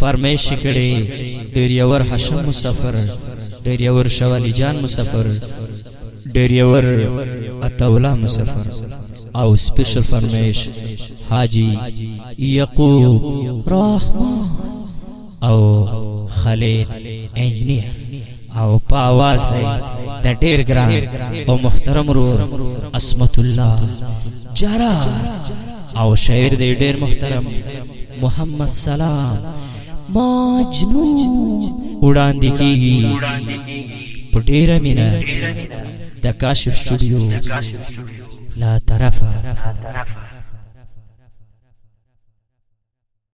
فرمایش کړي ډیر یور حشم مسافر ډیر یور شوالی جان مسافر ډیر یور اتولا مسافر او سپیشل فرمایش حاجی یعقوب رحمان او خالد انجنیر او په आवाज دی د ډیر ګران او محترم رور اسمت الله جرا او شاعر دی ډیر محترم محمد سلام مجنون وړاندې کیږي په ډیره مینا د کاشف سټوډیو لا طرفه